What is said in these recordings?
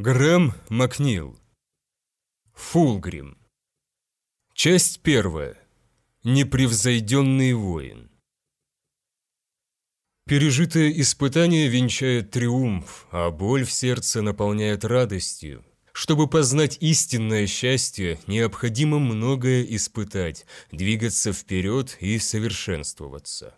Грэм Макнил. Фулгрим. Часть первая. Непревзойденный воин. Пережитое испытание венчает триумф, а боль в сердце наполняет радостью. Чтобы познать истинное счастье, необходимо многое испытать, двигаться вперед и совершенствоваться.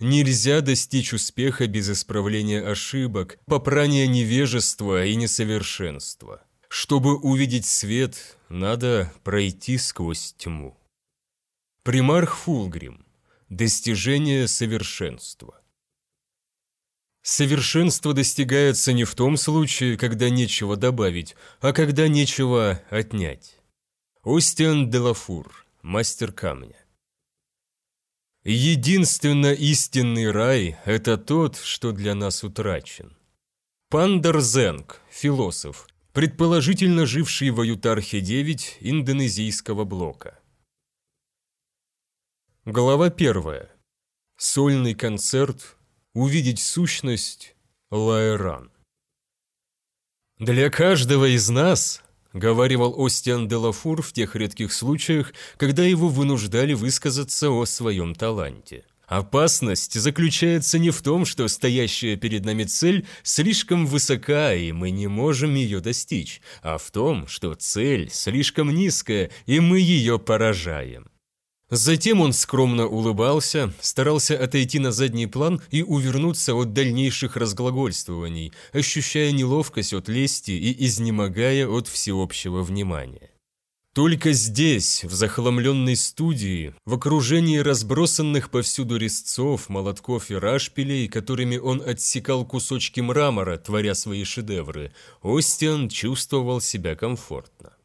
Нельзя достичь успеха без исправления ошибок, попрания невежества и несовершенства. Чтобы увидеть свет, надо пройти сквозь тьму. Примарх Фулгрим. Достижение совершенства. Совершенство достигается не в том случае, когда нечего добавить, а когда нечего отнять. Остиан Делафур, мастер камня. Единственно истинный рай – это тот, что для нас утрачен. Пандар Зенг, философ, предположительно живший в Аютархе-9 индонезийского блока. Глава первая. Сольный концерт увидеть сущность Лайран. «Для каждого из нас», — говаривал Остиан де Лафур в тех редких случаях, когда его вынуждали высказаться о своем таланте. Опасность заключается не в том, что стоящая перед нами цель слишком высока, и мы не можем ее достичь, а в том, что цель слишком низкая, и мы ее поражаем. Затем он скромно улыбался, старался отойти на задний план и увернуться от дальнейших разглагольствований, ощущая неловкость от лести и изнемогая от всеобщего внимания. Только здесь, в захламленной студии, в окружении разбросанных повсюду резцов, молотков и рашпилей, которыми он отсекал кусочки мрамора, творя свои шедевры, Остиан чувствовал себя комфортно.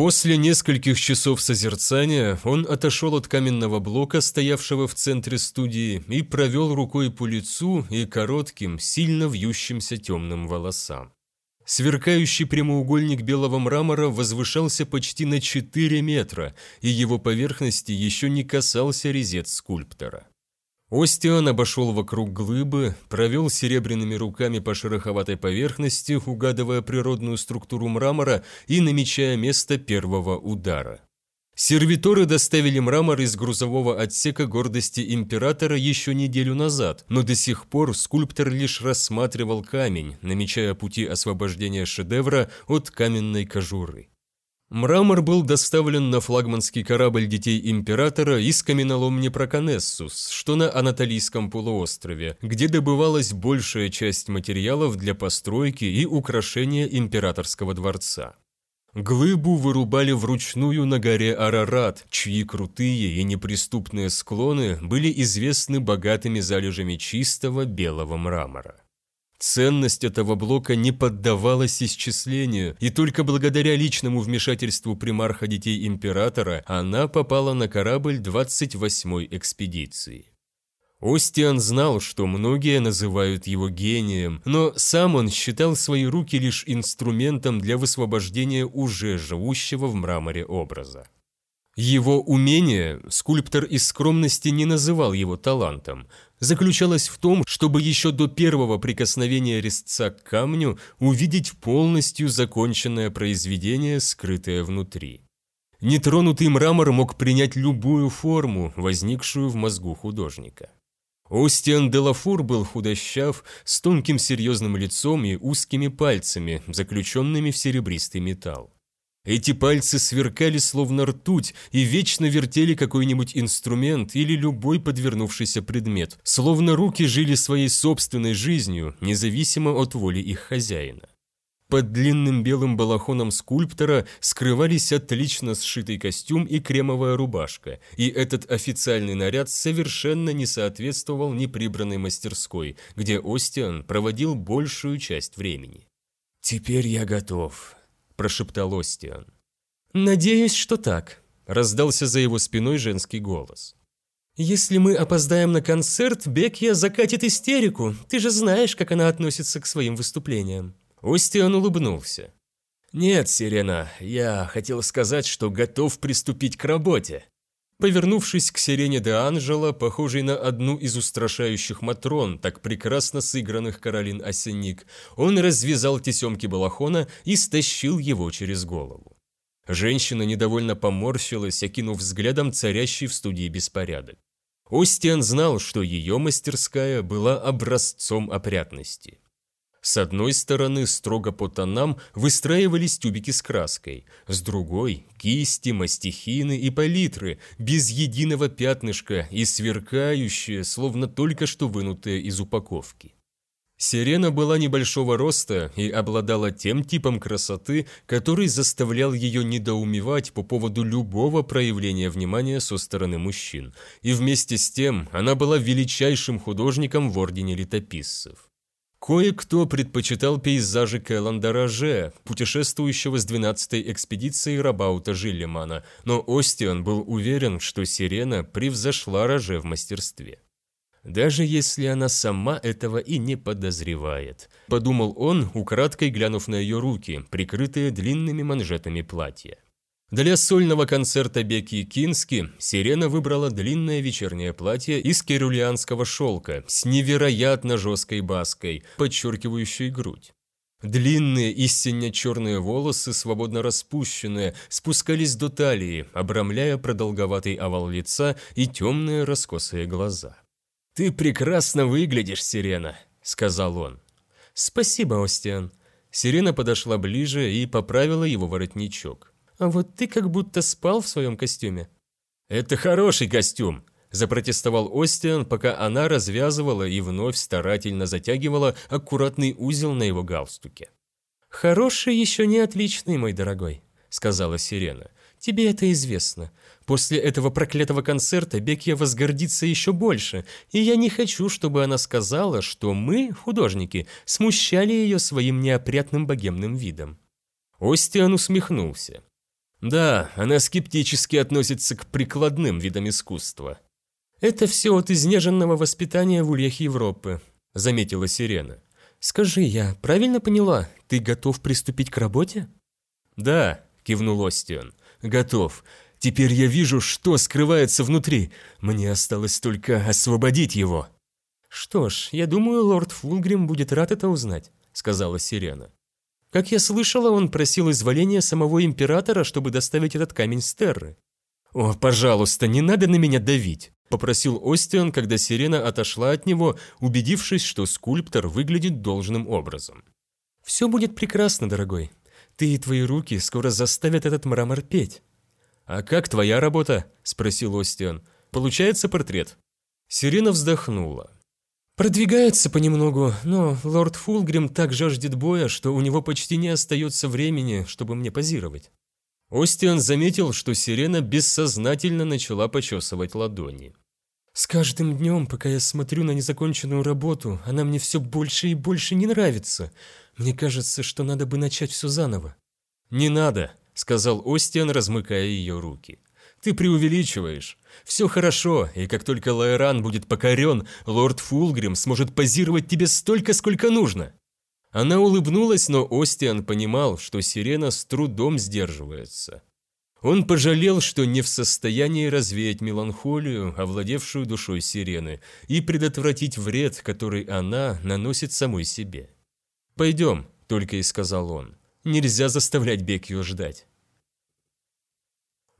После нескольких часов созерцания он отошел от каменного блока, стоявшего в центре студии, и провел рукой по лицу и коротким, сильно вьющимся темным волосам. Сверкающий прямоугольник белого мрамора возвышался почти на 4 метра, и его поверхности еще не касался резец скульптора. Остиан обошел вокруг глыбы, провел серебряными руками по шероховатой поверхности, угадывая природную структуру мрамора и намечая место первого удара. Сервиторы доставили мрамор из грузового отсека гордости императора еще неделю назад, но до сих пор скульптор лишь рассматривал камень, намечая пути освобождения шедевра от каменной кожуры. Мрамор был доставлен на флагманский корабль детей императора из каменоломни Проконессус, что на Анатолийском полуострове, где добывалась большая часть материалов для постройки и украшения императорского дворца. Глыбу вырубали вручную на горе Арарат, чьи крутые и неприступные склоны были известны богатыми залежами чистого белого мрамора. Ценность этого блока не поддавалась исчислению, и только благодаря личному вмешательству примарха детей императора она попала на корабль 28-й экспедиции. Остиан знал, что многие называют его гением, но сам он считал свои руки лишь инструментом для высвобождения уже живущего в мраморе образа. Его умение скульптор из скромности не называл его талантом, заключалось в том, чтобы еще до первого прикосновения резца к камню увидеть полностью законченное произведение, скрытое внутри. Нетронутый мрамор мог принять любую форму, возникшую в мозгу художника. Остиан де Лафур был худощав, с тонким серьезным лицом и узкими пальцами, заключенными в серебристый металл. Эти пальцы сверкали словно ртуть и вечно вертели какой-нибудь инструмент или любой подвернувшийся предмет, словно руки жили своей собственной жизнью, независимо от воли их хозяина. Под длинным белым балахоном скульптора скрывались отлично сшитый костюм и кремовая рубашка, и этот официальный наряд совершенно не соответствовал неприбранной мастерской, где Остиан проводил большую часть времени. «Теперь я готов», прошептал Остиан. «Надеюсь, что так», – раздался за его спиной женский голос. «Если мы опоздаем на концерт, Бекья закатит истерику. Ты же знаешь, как она относится к своим выступлениям». Остиан улыбнулся. «Нет, Сирена, я хотел сказать, что готов приступить к работе». Повернувшись к Сирене де Анжело, похожей на одну из устрашающих матрон, так прекрасно сыгранных Каролин Осенник, он развязал тесемки балахона и стащил его через голову. Женщина недовольно поморщилась, окинув взглядом царящий в студии беспорядок. Остиан знал, что ее мастерская была образцом опрятности. С одной стороны, строго по тонам выстраивались тюбики с краской, с другой – кисти, мастихины и палитры, без единого пятнышка и сверкающие, словно только что вынутые из упаковки. Сирена была небольшого роста и обладала тем типом красоты, который заставлял ее недоумевать по поводу любого проявления внимания со стороны мужчин, и вместе с тем она была величайшим художником в Ордене Летописцев. Кое-кто предпочитал пейзажи Кэлланда Роже, путешествующего с 12-й экспедицией Рабаута Жиллимана, но Остиан был уверен, что Сирена превзошла Роже в мастерстве. «Даже если она сама этого и не подозревает», – подумал он, украдкой глянув на ее руки, прикрытые длинными манжетами платья. Для сольного концерта Бекки Кински Сирена выбрала длинное вечернее платье из керулианского шелка с невероятно жесткой баской, подчеркивающей грудь. Длинные истинно черные волосы, свободно распущенные, спускались до талии, обрамляя продолговатый овал лица и темные раскосые глаза. «Ты прекрасно выглядишь, Сирена», — сказал он. «Спасибо, Остиан». Сирена подошла ближе и поправила его воротничок. А вот ты как будто спал в своем костюме». «Это хороший костюм», – запротестовал Остиан, пока она развязывала и вновь старательно затягивала аккуратный узел на его галстуке. «Хороший еще не отличный, мой дорогой», – сказала Сирена. «Тебе это известно. После этого проклятого концерта Бекья возгордится еще больше, и я не хочу, чтобы она сказала, что мы, художники, смущали ее своим неопрятным богемным видом». Остиан усмехнулся. Да, она скептически относится к прикладным видам искусства. «Это все от изнеженного воспитания в ульях Европы», – заметила Сирена. «Скажи, я правильно поняла, ты готов приступить к работе?» «Да», – кивнул Остион, – «готов. Теперь я вижу, что скрывается внутри. Мне осталось только освободить его». «Что ж, я думаю, лорд Фулгрим будет рад это узнать», – сказала Сирена. Как я слышала, он просил изволения самого императора, чтобы доставить этот камень с Терры. «О, пожалуйста, не надо на меня давить», – попросил Остиан, когда сирена отошла от него, убедившись, что скульптор выглядит должным образом. «Все будет прекрасно, дорогой. Ты и твои руки скоро заставят этот мрамор петь». «А как твоя работа?» – спросил Остиан. «Получается портрет?» Сирена вздохнула. Продвигается понемногу, но лорд Фулгрим так жаждет боя, что у него почти не остается времени, чтобы мне позировать. Остиан заметил, что сирена бессознательно начала почесывать ладони. «С каждым днем, пока я смотрю на незаконченную работу, она мне все больше и больше не нравится. Мне кажется, что надо бы начать все заново». «Не надо», — сказал Остиан, размыкая ее руки. Ты преувеличиваешь. Все хорошо, и как только Лайран будет покорен, лорд Фулгрим сможет позировать тебе столько, сколько нужно». Она улыбнулась, но Остиан понимал, что Сирена с трудом сдерживается. Он пожалел, что не в состоянии развеять меланхолию, овладевшую душой Сирены, и предотвратить вред, который она наносит самой себе. «Пойдем», — только и сказал он. «Нельзя заставлять Бекью ждать».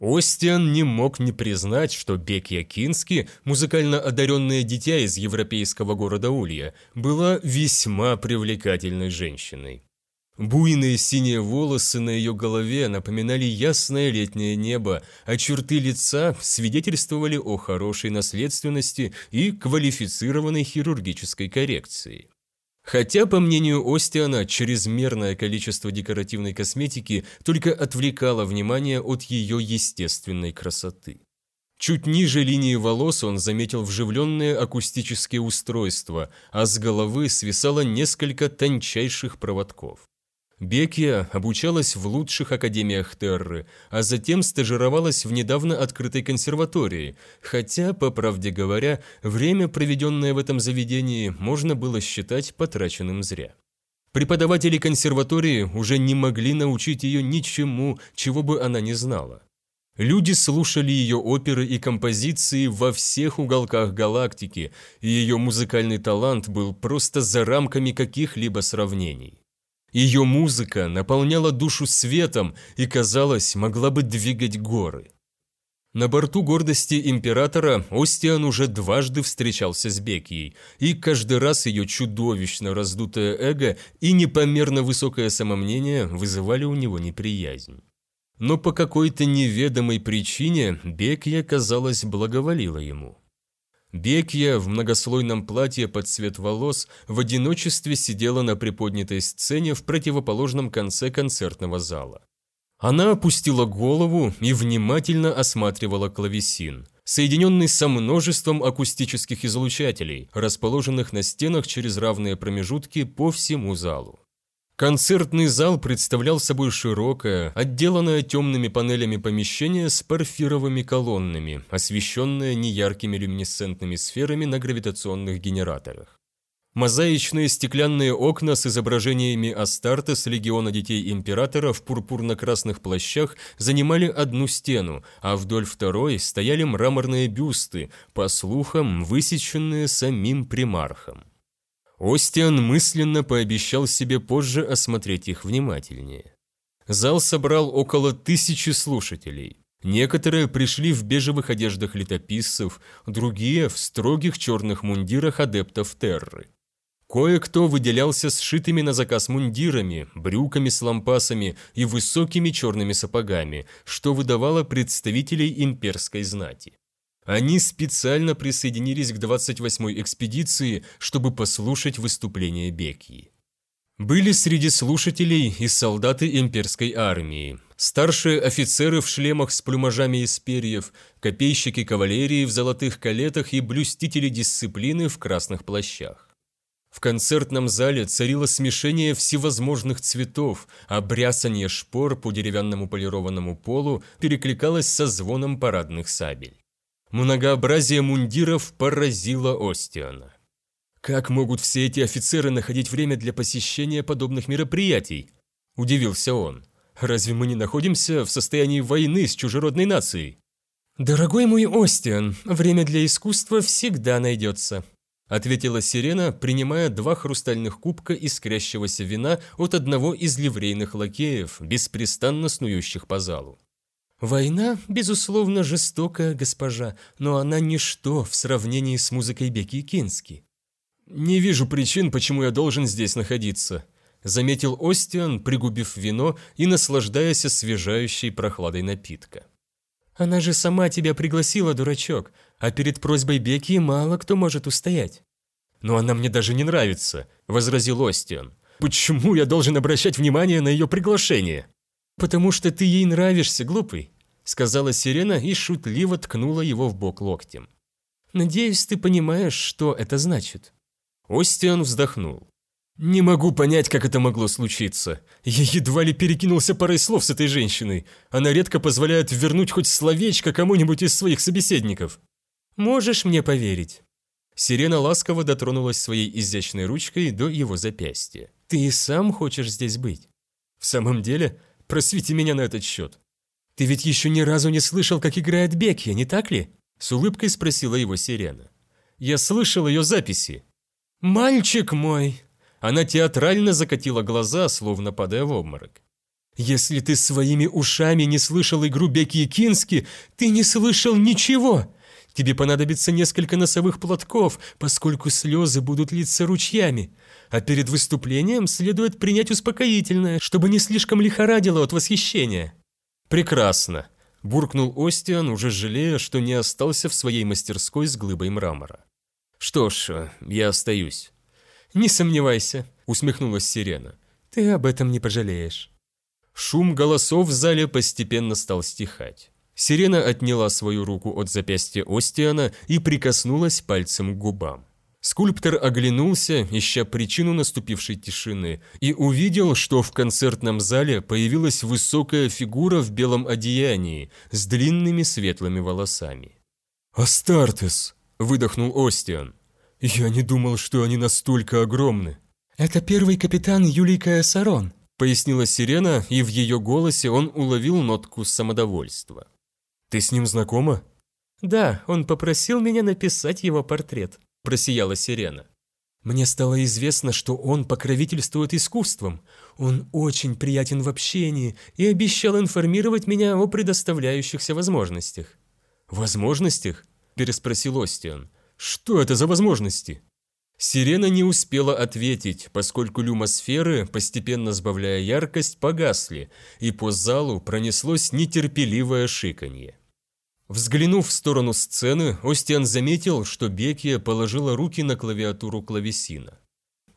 Остиан не мог не признать, что Бекья Кински, музыкально одаренное дитя из европейского города Улья, была весьма привлекательной женщиной. Буйные синие волосы на ее голове напоминали ясное летнее небо, а черты лица свидетельствовали о хорошей наследственности и квалифицированной хирургической коррекции. Хотя, по мнению Остиана, чрезмерное количество декоративной косметики только отвлекало внимание от ее естественной красоты. Чуть ниже линии волос он заметил вживленные акустические устройства, а с головы свисало несколько тончайших проводков. Бекия обучалась в лучших академиях Терры, а затем стажировалась в недавно открытой консерватории, хотя, по правде говоря, время, проведенное в этом заведении, можно было считать потраченным зря. Преподаватели консерватории уже не могли научить ее ничему, чего бы она не знала. Люди слушали ее оперы и композиции во всех уголках галактики, и ее музыкальный талант был просто за рамками каких-либо сравнений. Ее музыка наполняла душу светом и, казалось, могла бы двигать горы. На борту гордости императора Остиан уже дважды встречался с Бекией, и каждый раз ее чудовищно раздутое эго и непомерно высокое самомнение вызывали у него неприязнь. Но по какой-то неведомой причине Бекия, казалось, благоволила ему. Бекия в многослойном платье под цвет волос в одиночестве сидела на приподнятой сцене в противоположном конце концертного зала. Она опустила голову и внимательно осматривала клавесин, соединенный со множеством акустических излучателей, расположенных на стенах через равные промежутки по всему залу. Концертный зал представлял собой широкое, отделанное темными панелями помещение с парфировыми колоннами, освещенное неяркими люминесцентными сферами на гравитационных генераторах. Мозаичные стеклянные окна с изображениями Астартес легиона детей императора в пурпурно-красных плащах занимали одну стену, а вдоль второй стояли мраморные бюсты, по слухам, высеченные самим примархом. Остиан мысленно пообещал себе позже осмотреть их внимательнее. Зал собрал около тысячи слушателей. Некоторые пришли в бежевых одеждах летописцев, другие – в строгих черных мундирах адептов Терры. Кое-кто выделялся сшитыми на заказ мундирами, брюками с лампасами и высокими черными сапогами, что выдавало представителей имперской знати. Они специально присоединились к 28-й экспедиции, чтобы послушать выступление Бекии. Были среди слушателей и солдаты имперской армии, старшие офицеры в шлемах с плюмажами из перьев, копейщики кавалерии в золотых калетах и блюстители дисциплины в красных плащах. В концертном зале царило смешение всевозможных цветов, а брясанье шпор по деревянному полированному полу перекликалось со звоном парадных сабель. Многообразие мундиров поразило Остиана. «Как могут все эти офицеры находить время для посещения подобных мероприятий?» – удивился он. «Разве мы не находимся в состоянии войны с чужеродной нацией?» «Дорогой мой Остиан, время для искусства всегда найдется», ответила Сирена, принимая два хрустальных кубка искрящегося вина от одного из ливрейных лакеев, беспрестанно снующих по залу. «Война, безусловно, жестокая госпожа, но она ничто в сравнении с музыкой Беки Кински». «Не вижу причин, почему я должен здесь находиться», заметил Остиан, пригубив вино и наслаждаясь освежающей прохладой напитка. «Она же сама тебя пригласила, дурачок а перед просьбой Беки мало кто может устоять. «Но она мне даже не нравится», – возразил Остиан. «Почему я должен обращать внимание на ее приглашение?» «Потому что ты ей нравишься, глупый», – сказала Сирена и шутливо ткнула его в бок локтем. «Надеюсь, ты понимаешь, что это значит». Остиан вздохнул. «Не могу понять, как это могло случиться. Я едва ли перекинулся парой слов с этой женщиной. Она редко позволяет вернуть хоть словечко кому-нибудь из своих собеседников». Можешь мне поверить?» Сирена ласково дотронулась своей изящной ручкой до его запястья. «Ты и сам хочешь здесь быть?» «В самом деле? Просвети меня на этот счет». «Ты ведь еще ни разу не слышал, как играет Бекья, не так ли?» С улыбкой спросила его Сирена. «Я слышал ее записи». «Мальчик мой!» Она театрально закатила глаза, словно падая в обморок. «Если ты своими ушами не слышал игру Бекки Кински, ты не слышал ничего. Тебе понадобится несколько носовых платков, поскольку слезы будут литься ручьями. А перед выступлением следует принять успокоительное, чтобы не слишком лихорадило от восхищения». «Прекрасно», – буркнул Остиан, уже жалея, что не остался в своей мастерской с глыбой мрамора. «Что ж, я остаюсь». «Не сомневайся», – усмехнулась Сирена. «Ты об этом не пожалеешь». Шум голосов в зале постепенно стал стихать. Сирена отняла свою руку от запястья Остиана и прикоснулась пальцем к губам. Скульптор оглянулся, ища причину наступившей тишины, и увидел, что в концертном зале появилась высокая фигура в белом одеянии с длинными светлыми волосами. «Астартес!» – выдохнул Остиан. «Я не думал, что они настолько огромны». «Это первый капитан Юлий Каэсарон», – пояснила Сирена, и в ее голосе он уловил нотку самодовольства. «Ты с ним знакома?» «Да, он попросил меня написать его портрет», – просияла Сирена. «Мне стало известно, что он покровительствует искусством. Он очень приятен в общении и обещал информировать меня о предоставляющихся возможностях». «Возможностях?» – переспросил Остиан. «Что это за возможности?» Сирена не успела ответить, поскольку люмосферы, постепенно сбавляя яркость, погасли, и по залу пронеслось нетерпеливое шиканье. Взглянув в сторону сцены, Остиан заметил, что Бекия положила руки на клавиатуру клавесина.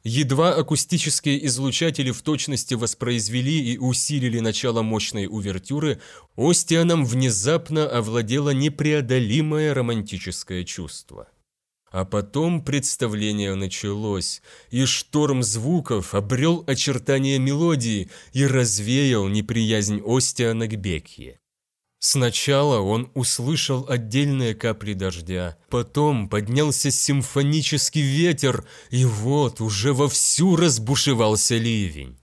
Едва акустические излучатели в точности воспроизвели и усилили начало мощной увертюры, Остианом внезапно овладело непреодолимое романтическое чувство. А потом представление началось, и шторм звуков обрел очертания мелодии и развеял неприязнь Остиана к Бекье. Сначала он услышал отдельные капли дождя, потом поднялся симфонический ветер, и вот уже вовсю разбушевался ливень.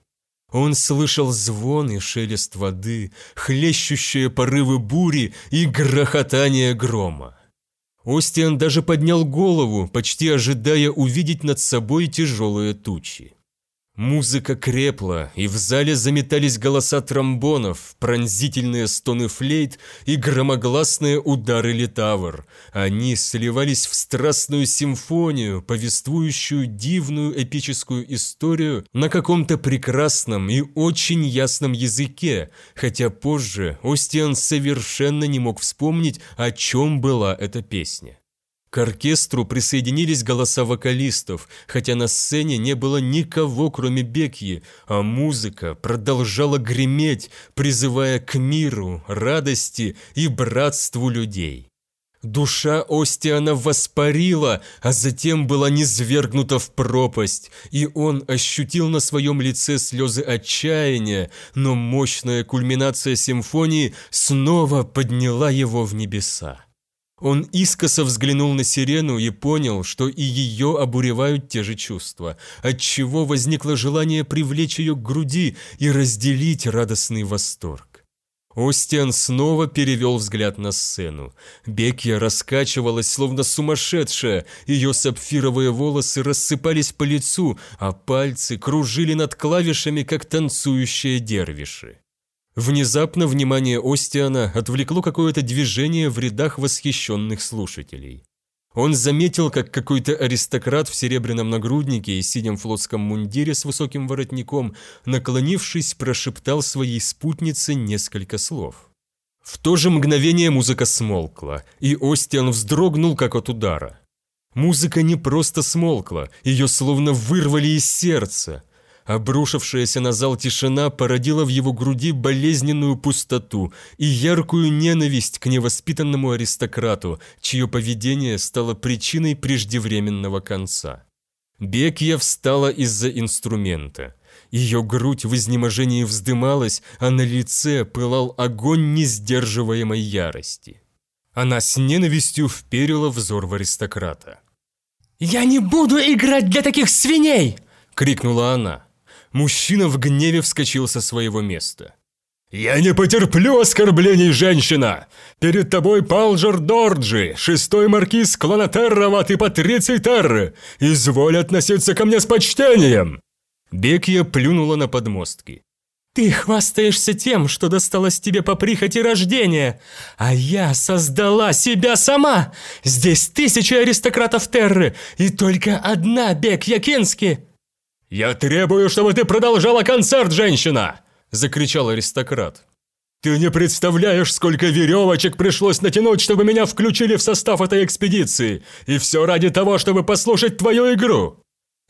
Он слышал звон и шелест воды, хлещущие порывы бури и грохотание грома. Остиан даже поднял голову, почти ожидая увидеть над собой тяжелые тучи. Музыка крепла, и в зале заметались голоса тромбонов, пронзительные стоны флейт и громогласные удары литавр. Они сливались в страстную симфонию, повествующую дивную эпическую историю на каком-то прекрасном и очень ясном языке, хотя позже Остиан совершенно не мог вспомнить, о чем была эта песня. К оркестру присоединились голоса вокалистов, хотя на сцене не было никого, кроме Бекьи, а музыка продолжала греметь, призывая к миру, радости и братству людей. Душа Остиана воспарила, а затем была низвергнута в пропасть, и он ощутил на своем лице слезы отчаяния, но мощная кульминация симфонии снова подняла его в небеса. Он искоса взглянул на сирену и понял, что и ее обуревают те же чувства, отчего возникло желание привлечь ее к груди и разделить радостный восторг. Остиан снова перевел взгляд на сцену. Бекья раскачивалась, словно сумасшедшая, ее сапфировые волосы рассыпались по лицу, а пальцы кружили над клавишами, как танцующие дервиши. Внезапно внимание Остиана отвлекло какое-то движение в рядах восхищенных слушателей. Он заметил, как какой-то аристократ в серебряном нагруднике и синем флотском мундире с высоким воротником, наклонившись, прошептал своей спутнице несколько слов. В то же мгновение музыка смолкла, и Остиан вздрогнул, как от удара. Музыка не просто смолкла, ее словно вырвали из сердца. Обрушившаяся на зал тишина породила в его груди болезненную пустоту и яркую ненависть к невоспитанному аристократу, чье поведение стало причиной преждевременного конца. Бекья встала из-за инструмента. Ее грудь в изнеможении вздымалась, а на лице пылал огонь несдерживаемой ярости. Она с ненавистью вперила взор в аристократа. «Я не буду играть для таких свиней!» — крикнула она. Мужчина в гневе вскочил со своего места. «Я не потерплю оскорблений, женщина! Перед тобой Палжер Дорджи, шестой маркиз Клонатеррова и Патриций Терры! Изволь относиться ко мне с почтением!» Бекья плюнула на подмостки. «Ты хвастаешься тем, что досталось тебе по прихоти рождения, а я создала себя сама! Здесь тысячи аристократов Терры и только одна Бекья Кински!» «Я требую, чтобы ты продолжала концерт, женщина!» – закричал аристократ. «Ты не представляешь, сколько веревочек пришлось натянуть, чтобы меня включили в состав этой экспедиции, и все ради того, чтобы послушать твою игру!»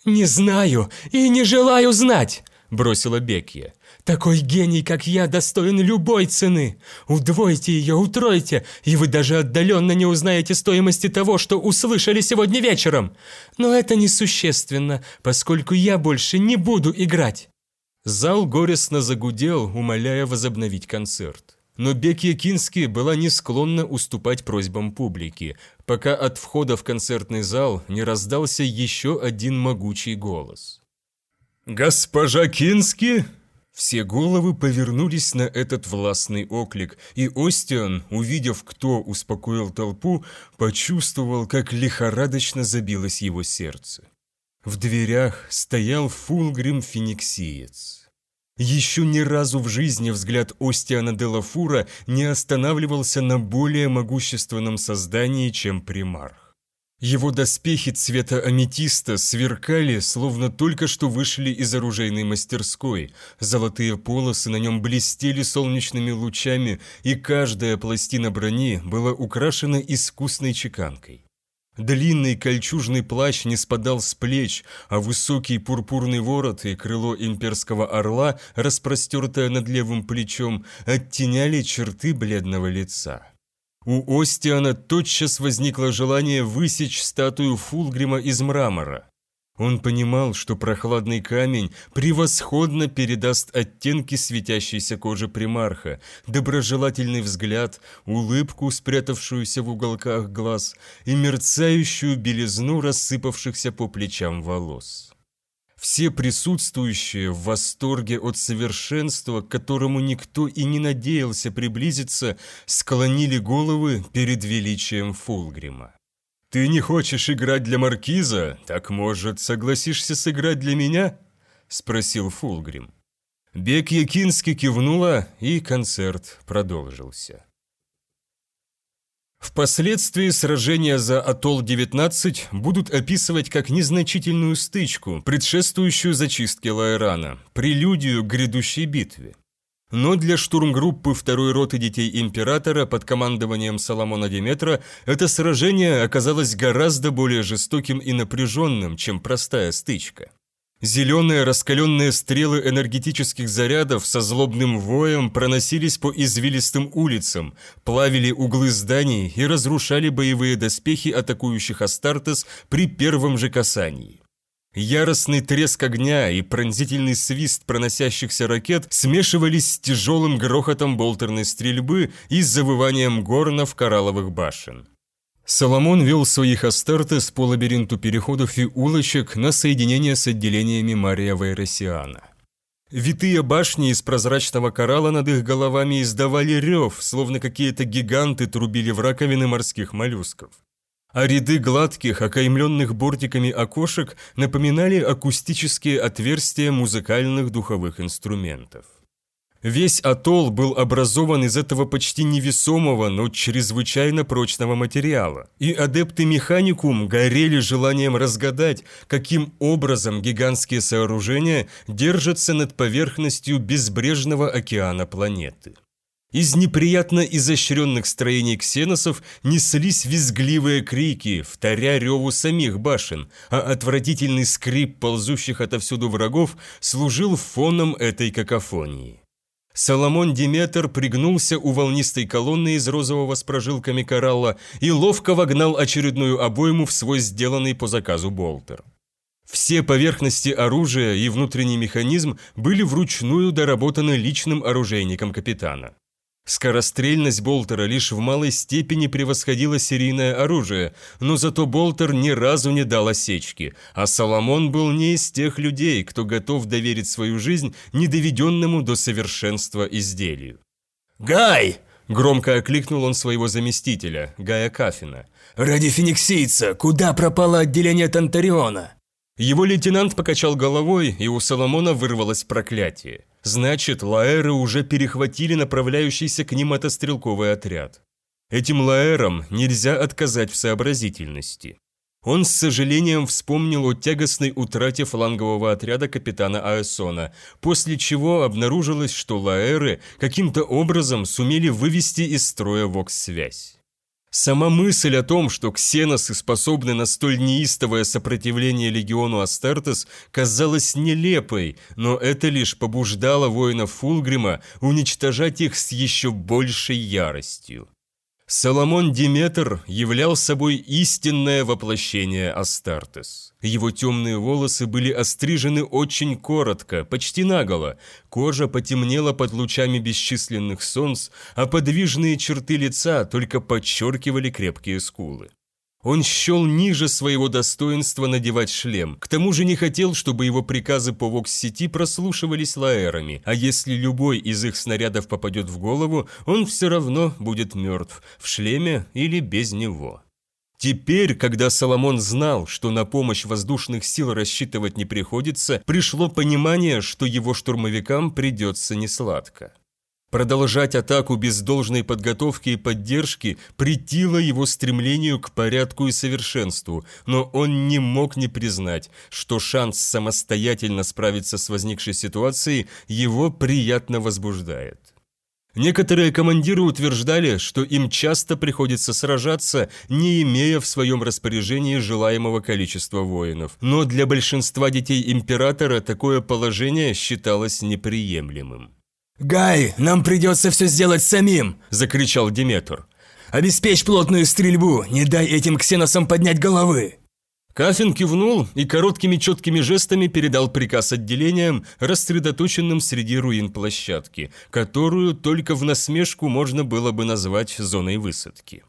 «Не знаю и не желаю знать!» – бросила Бекья. Такой гений, как я, достоин любой цены. Удвойте ее, утройте, и вы даже отдаленно не узнаете стоимости того, что услышали сегодня вечером. Но это несущественно, поскольку я больше не буду играть». Зал горестно загудел, умоляя возобновить концерт. Но Бекия Кински была не склонна уступать просьбам публики, пока от входа в концертный зал не раздался еще один могучий голос. «Госпожа Кински?» Все головы повернулись на этот властный оклик, и Остиан, увидев, кто успокоил толпу, почувствовал, как лихорадочно забилось его сердце. В дверях стоял Фулгрим Фениксиец. Еще ни разу в жизни взгляд Остиана де Лафура не останавливался на более могущественном создании, чем примарх. Его доспехи цвета аметиста сверкали, словно только что вышли из оружейной мастерской. Золотые полосы на нем блестели солнечными лучами, и каждая пластина брони была украшена искусной чеканкой. Длинный кольчужный плащ не спадал с плеч, а высокий пурпурный ворот и крыло имперского орла, распростертое над левым плечом, оттеняли черты бледного лица. У Остиана тотчас возникло желание высечь статую Фулгрима из мрамора. Он понимал, что прохладный камень превосходно передаст оттенки светящейся кожи примарха, доброжелательный взгляд, улыбку, спрятавшуюся в уголках глаз, и мерцающую белизну рассыпавшихся по плечам волос. Все присутствующие в восторге от совершенства, к которому никто и не надеялся приблизиться, склонили головы перед величием Фулгрима. «Ты не хочешь играть для Маркиза? Так, может, согласишься сыграть для меня?» – спросил Фулгрим. Бек Якински кивнула, и концерт продолжился. Впоследствии сражения за Атолл-19 будут описывать как незначительную стычку, предшествующую зачистке Лаэрана, прелюдию к грядущей битве. Но для штурмгруппы второй роты детей Императора под командованием Соломона Деметра это сражение оказалось гораздо более жестоким и напряженным, чем простая стычка. Зеленые раскаленные стрелы энергетических зарядов со злобным воем проносились по извилистым улицам, плавили углы зданий и разрушали боевые доспехи атакующих Астартес при первом же касании. Яростный треск огня и пронзительный свист проносящихся ракет смешивались с тяжелым грохотом болтерной стрельбы и завыванием горнов коралловых башен. Соломон вел своих Астартес по лабиринту переходов и улочек на соединение с отделениями Мария Вейросиана. Витые башни из прозрачного коралла над их головами издавали рев, словно какие-то гиганты трубили в раковины морских моллюсков а ряды гладких, окаймленных бортиками окошек напоминали акустические отверстия музыкальных духовых инструментов. Весь атолл был образован из этого почти невесомого, но чрезвычайно прочного материала, и адепты механикум горели желанием разгадать, каким образом гигантские сооружения держатся над поверхностью безбрежного океана планеты. Из неприятно изощренных строений ксеносов неслись визгливые крики, вторя реву самих башен, а отвратительный скрип ползущих отовсюду врагов служил фоном этой какофонии. Соломон Диметр пригнулся у волнистой колонны из розового с прожилками коралла и ловко вогнал очередную обойму в свой сделанный по заказу болтер. Все поверхности оружия и внутренний механизм были вручную доработаны личным оружейником капитана. Скорострельность Болтера лишь в малой степени превосходила серийное оружие, но зато Болтер ни разу не дал осечки, а Соломон был не из тех людей, кто готов доверить свою жизнь недоведенному до совершенства изделию. «Гай!» – громко окликнул он своего заместителя, Гая Кафина. «Ради фениксийца, куда пропало отделение Тантариона?» Его лейтенант покачал головой, и у Соломона вырвалось проклятие. Значит, лаэры уже перехватили направляющийся к ним мотострелковый отряд. Этим лаэрам нельзя отказать в сообразительности. Он с сожалением вспомнил о тягостной утрате флангового отряда капитана Аэсона, после чего обнаружилось, что лаэры каким-то образом сумели вывести из строя ВОКС-связь. Сама мысль о том, что ксеносы способны на столь неистовое сопротивление легиону Астартес, казалась нелепой, но это лишь побуждало воинов Фулгрима уничтожать их с еще большей яростью. Соломон Диметр являл собой истинное воплощение Астартес. Его темные волосы были острижены очень коротко, почти наголо, кожа потемнела под лучами бесчисленных солнц, а подвижные черты лица только подчеркивали крепкие скулы. Он счел ниже своего достоинства надевать шлем, к тому же не хотел, чтобы его приказы по вокс-сети прослушивались лаэрами, а если любой из их снарядов попадет в голову, он все равно будет мертв, в шлеме или без него. Теперь, когда Соломон знал, что на помощь воздушных сил рассчитывать не приходится, пришло понимание, что его штурмовикам придется несладко. Продолжать атаку без должной подготовки и поддержки претило его стремлению к порядку и совершенству, но он не мог не признать, что шанс самостоятельно справиться с возникшей ситуацией его приятно возбуждает. Некоторые командиры утверждали, что им часто приходится сражаться, не имея в своем распоряжении желаемого количества воинов. Но для большинства детей императора такое положение считалось неприемлемым. «Гай, нам придется все сделать самим!» – закричал Диметр. «Обеспечь плотную стрельбу, не дай этим ксеносам поднять головы!» Кафин кивнул и короткими четкими жестами передал приказ отделениям, рассредоточенным среди руин площадки, которую только в насмешку можно было бы назвать зоной высадки.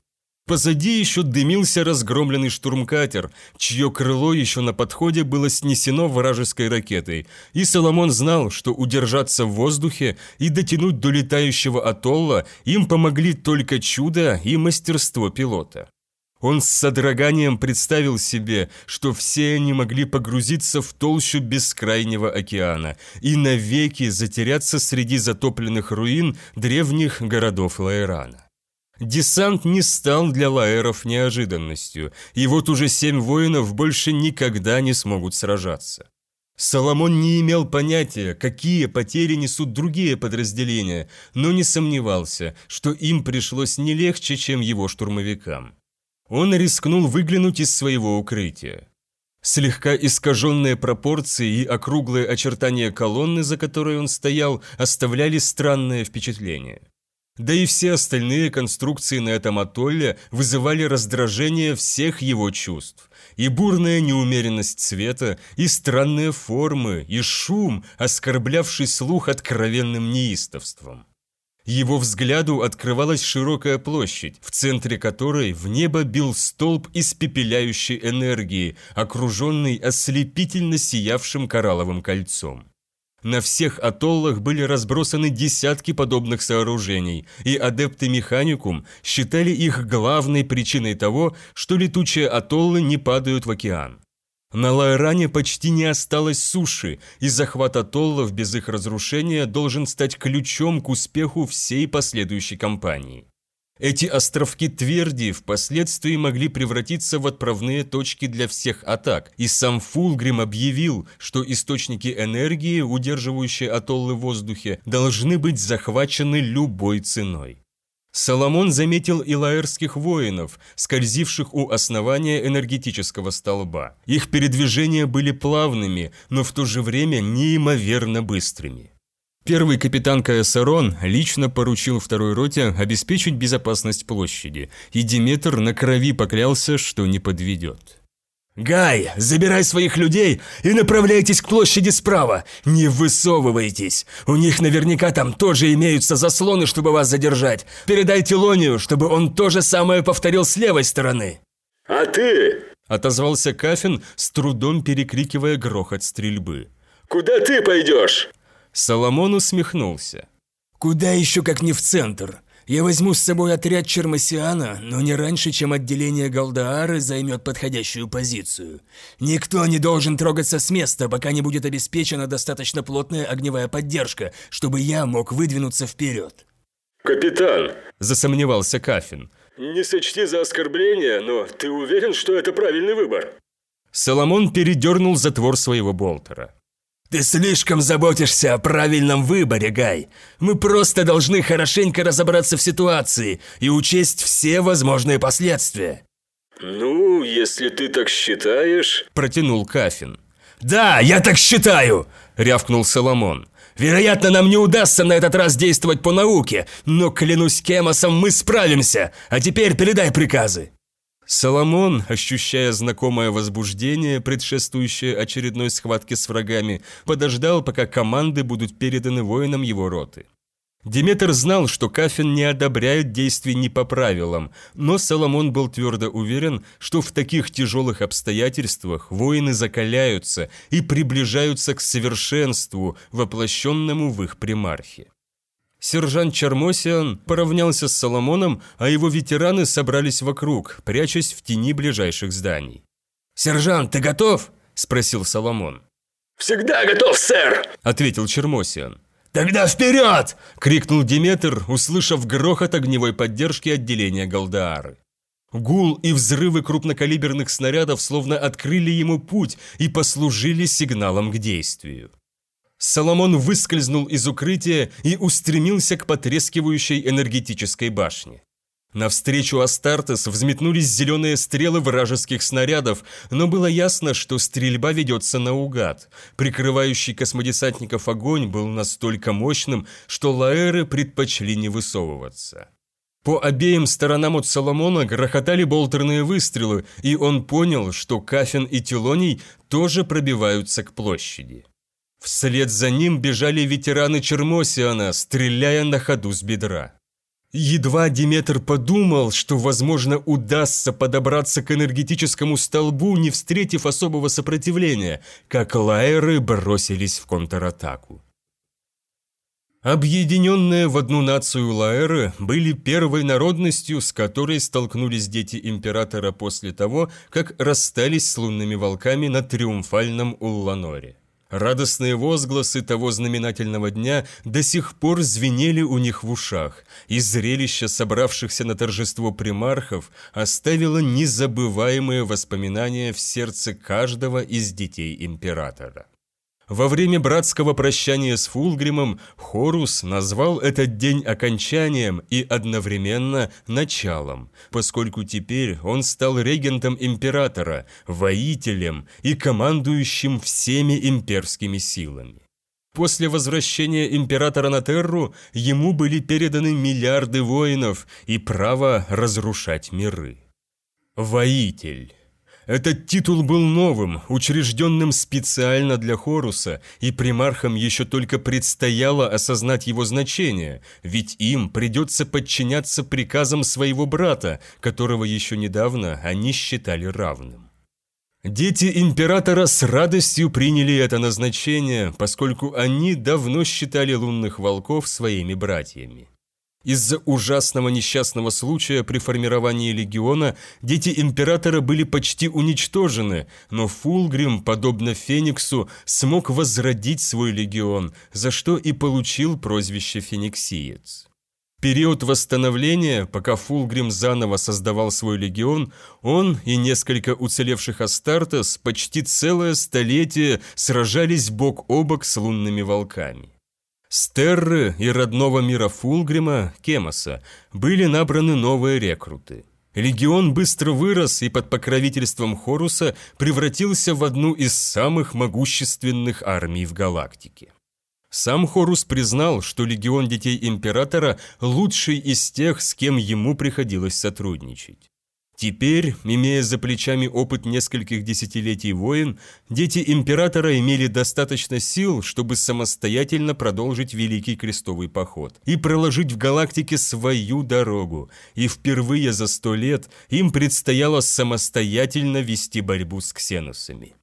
Позади еще дымился разгромленный штурмкатер, чье крыло еще на подходе было снесено вражеской ракетой, и Соломон знал, что удержаться в воздухе и дотянуть до летающего атолла им помогли только чудо и мастерство пилота. Он с содроганием представил себе, что все они могли погрузиться в толщу бескрайнего океана и навеки затеряться среди затопленных руин древних городов Лаэрана. Десант не стал для лаэров неожиданностью, и вот уже семь воинов больше никогда не смогут сражаться. Соломон не имел понятия, какие потери несут другие подразделения, но не сомневался, что им пришлось не легче, чем его штурмовикам. Он рискнул выглянуть из своего укрытия. Слегка искаженные пропорции и округлые очертания колонны, за которой он стоял, оставляли странное впечатление. Да и все остальные конструкции на этом атолле вызывали раздражение всех его чувств. И бурная неумеренность цвета, и странные формы, и шум, оскорблявший слух откровенным неистовством. Его взгляду открывалась широкая площадь, в центре которой в небо бил столб испепеляющей энергии, окруженный ослепительно сиявшим коралловым кольцом. На всех атоллах были разбросаны десятки подобных сооружений, и адепты Механикум считали их главной причиной того, что летучие атоллы не падают в океан. На Лайране почти не осталось суши, и захват атоллов без их разрушения должен стать ключом к успеху всей последующей кампании. Эти островки тверди впоследствии могли превратиться в отправные точки для всех атак, и сам Фулгрим объявил, что источники энергии, удерживающие атоллы в воздухе, должны быть захвачены любой ценой. Соломон заметил илаэрских воинов, скользивших у основания энергетического столба. Их передвижения были плавными, но в то же время неимоверно быстрыми. Первый капитан КСРОН лично поручил второй роте обеспечить безопасность площади, и Диметр на крови поклялся, что не подведет. «Гай, забирай своих людей и направляйтесь к площади справа! Не высовывайтесь! У них наверняка там тоже имеются заслоны, чтобы вас задержать. Передайте Лонию, чтобы он то же самое повторил с левой стороны!» «А ты?» – отозвался Кафин, с трудом перекрикивая грохот стрельбы. «Куда ты пойдешь?» Соломон усмехнулся. «Куда еще, как не в центр? Я возьму с собой отряд Чермасиана, но не раньше, чем отделение Галдаары займет подходящую позицию. Никто не должен трогаться с места, пока не будет обеспечена достаточно плотная огневая поддержка, чтобы я мог выдвинуться вперед». «Капитан», – засомневался Кафин, – «не сочти за оскорбление, но ты уверен, что это правильный выбор?» Соломон передернул затвор своего болтера. «Ты слишком заботишься о правильном выборе, Гай. Мы просто должны хорошенько разобраться в ситуации и учесть все возможные последствия». «Ну, если ты так считаешь...» – протянул Кафин. «Да, я так считаю!» – рявкнул Соломон. «Вероятно, нам не удастся на этот раз действовать по науке, но, клянусь Кемосом, мы справимся. А теперь передай приказы». Соломон, ощущая знакомое возбуждение, предшествующее очередной схватке с врагами, подождал, пока команды будут переданы воинам его роты. Диметр знал, что Кафин не одобряет действий не по правилам, но Соломон был твердо уверен, что в таких тяжелых обстоятельствах воины закаляются и приближаются к совершенству, воплощенному в их примархе. Сержант Чармосиан поравнялся с Соломоном, а его ветераны собрались вокруг, прячась в тени ближайших зданий. «Сержант, ты готов?» – спросил Соломон. «Всегда готов, сэр!» – ответил Чермосиан. «Тогда вперед!» – крикнул Диметр, услышав грохот огневой поддержки отделения Галдаары. Гул и взрывы крупнокалиберных снарядов словно открыли ему путь и послужили сигналом к действию. Соломон выскользнул из укрытия и устремился к потрескивающей энергетической башне. Навстречу Астартес взметнулись зеленые стрелы вражеских снарядов, но было ясно, что стрельба ведется наугад. Прикрывающий космодесантников огонь был настолько мощным, что лаэры предпочли не высовываться. По обеим сторонам от Соломона грохотали болтерные выстрелы, и он понял, что Кафин и Телоний тоже пробиваются к площади. Вслед за ним бежали ветераны Чермосиана, стреляя на ходу с бедра. Едва Диметр подумал, что, возможно, удастся подобраться к энергетическому столбу, не встретив особого сопротивления, как лайеры бросились в контратаку. Объединенные в одну нацию лаэры были первой народностью, с которой столкнулись дети Императора после того, как расстались с лунными волками на триумфальном Улланоре. Радостные возгласы того знаменательного дня до сих пор звенели у них в ушах, и зрелище собравшихся на торжество примархов оставило незабываемые воспоминания в сердце каждого из детей императора. Во время братского прощания с Фулгримом Хорус назвал этот день окончанием и одновременно началом, поскольку теперь он стал регентом императора, воителем и командующим всеми имперскими силами. После возвращения императора на Терру ему были переданы миллиарды воинов и право разрушать миры. Воитель. Этот титул был новым, учрежденным специально для Хоруса, и примархам еще только предстояло осознать его значение, ведь им придется подчиняться приказам своего брата, которого еще недавно они считали равным. Дети императора с радостью приняли это назначение, поскольку они давно считали лунных волков своими братьями. Из-за ужасного несчастного случая при формировании легиона дети императора были почти уничтожены, но Фулгрим, подобно Фениксу, смог возродить свой легион, за что и получил прозвище Фениксиец. Период восстановления, пока Фулгрим заново создавал свой легион, он и несколько уцелевших Астартес почти целое столетие сражались бок о бок с лунными волками. С Терры и родного мира Фулгрима, Кемоса, были набраны новые рекруты. Легион быстро вырос и под покровительством Хоруса превратился в одну из самых могущественных армий в галактике. Сам Хорус признал, что легион детей Императора лучший из тех, с кем ему приходилось сотрудничать. Теперь, имея за плечами опыт нескольких десятилетий войн, дети императора имели достаточно сил, чтобы самостоятельно продолжить Великий Крестовый Поход и проложить в галактике свою дорогу, и впервые за сто лет им предстояло самостоятельно вести борьбу с ксеносами.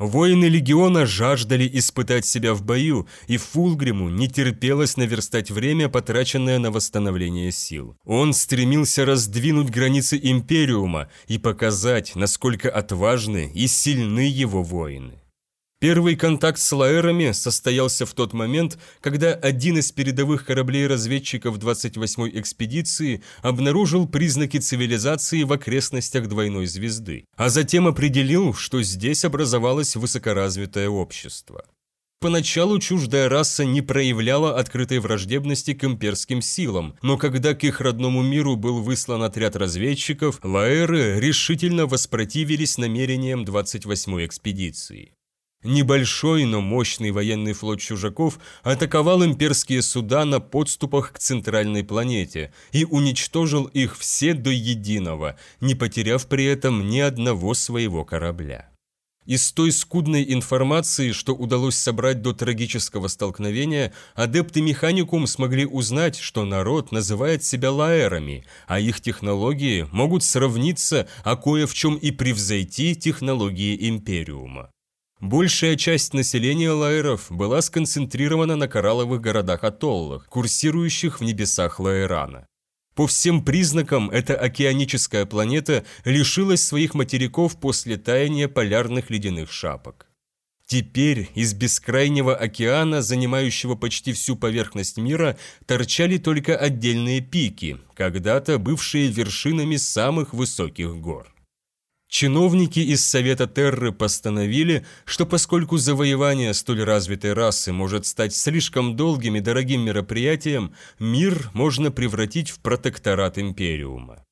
Воины легиона жаждали испытать себя в бою, и Фулгриму не терпелось наверстать время, потраченное на восстановление сил. Он стремился раздвинуть границы Империума и показать, насколько отважны и сильны его воины. Первый контакт с лаэрами состоялся в тот момент, когда один из передовых кораблей-разведчиков 28-й экспедиции обнаружил признаки цивилизации в окрестностях двойной звезды, а затем определил, что здесь образовалось высокоразвитое общество. Поначалу чуждая раса не проявляла открытой враждебности к имперским силам, но когда к их родному миру был выслан отряд разведчиков, лаэры решительно воспротивились намерениям 28-й экспедиции. Небольшой, но мощный военный флот чужаков атаковал имперские суда на подступах к центральной планете и уничтожил их все до единого, не потеряв при этом ни одного своего корабля. Из той скудной информации, что удалось собрать до трагического столкновения, адепты Механикум смогли узнать, что народ называет себя лаэрами, а их технологии могут сравниться, а кое в чем и превзойти технологии Империума. Большая часть населения лаэров была сконцентрирована на коралловых городах-атоллах, курсирующих в небесах Лаэрана. По всем признакам, эта океаническая планета лишилась своих материков после таяния полярных ледяных шапок. Теперь из бескрайнего океана, занимающего почти всю поверхность мира, торчали только отдельные пики, когда-то бывшие вершинами самых высоких гор. Чиновники из Совета Терры постановили, что поскольку завоевание столь развитой расы может стать слишком долгим и дорогим мероприятием, мир можно превратить в протекторат Империума.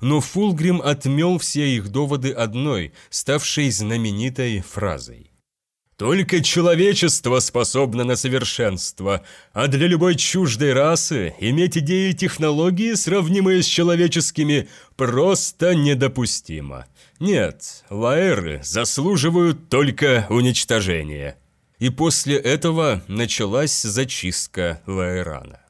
Но Фулгрим отмел все их доводы одной, ставшей знаменитой фразой. Только человечество способно на совершенство, а для любой чуждой расы иметь идеи и технологии, сравнимые с человеческими, просто недопустимо. Нет, лаэры заслуживают только уничтожения. И после этого началась зачистка Лаэрана.